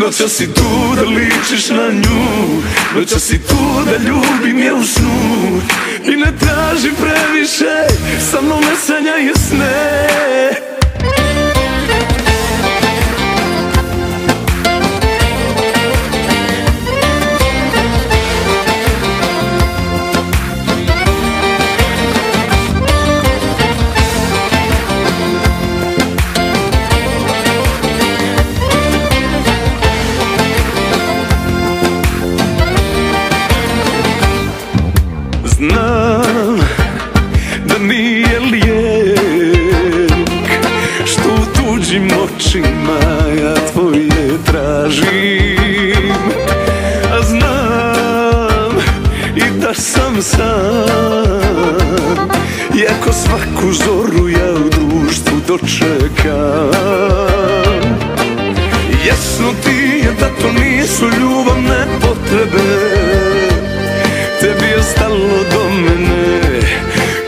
Noća si tu da ličiš na nju Noća si tu da ljubim je u snu. I ne traži previše Sa mnom ne sanjaju sne tražim A znam i da sam sam Iako svaku zoru ja u društvu dočekam. Jasno ti je da to nisu ljubavne potrebe Tebi je stalo do mene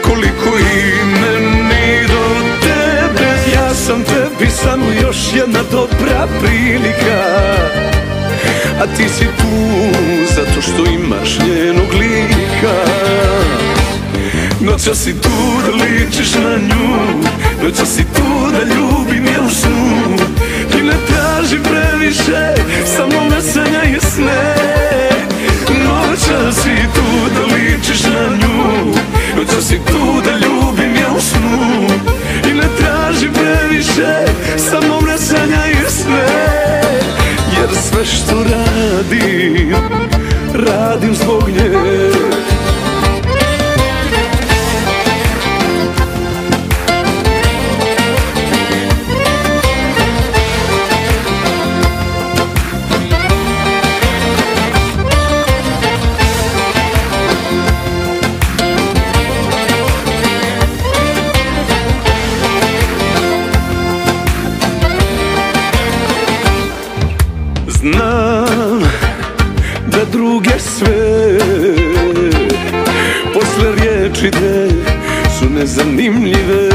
Koliko i meni do tebe. Ja sam tebi samo još jedna dobra prilika A ti si tu zato što imaš njenog lika Noća si tu da ličiš na nju Noća si tu da ljubim je u snu. I ne traži previše Samo me sanjaju sne. Noća si tu Znam da druge sve Posle riječi te su nezanimljive.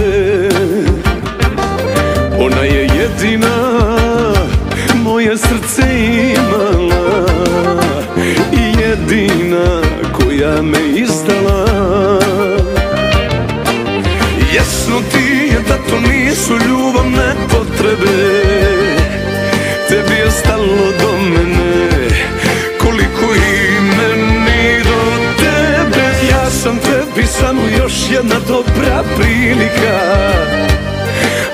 Ona je jedina moje srce imala I jedina koja me izdala. Jasno ti je da to nisu ljubavne potrebe. Tebi je stalo jedna dobra prilika.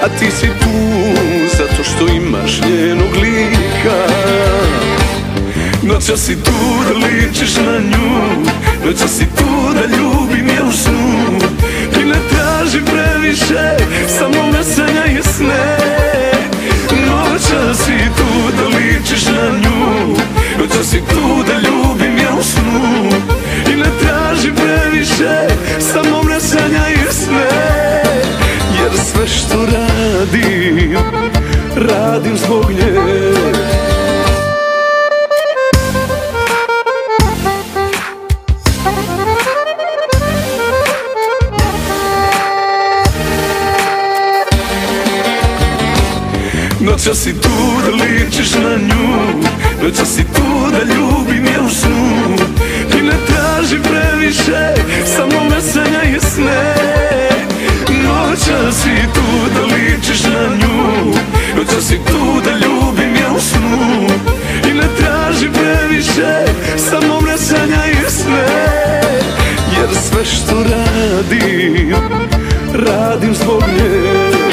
A ti si tu zato što imaš njenog lika. Noća si tu da ličiš na nju Noća si tu da ljubim je u snu. I ne traži previše radim Radim zbog nje. Noća si tu da ličiš na nju Noća si tu da ljubim je u snu. I ne traži previše Samo me sanjaju sne Noća si tu da ličiš na nju? Noća si tu da ljubim je u snu? I ne traži previše Samo me sanjaju sne Jer sve što radim Radim zbog nje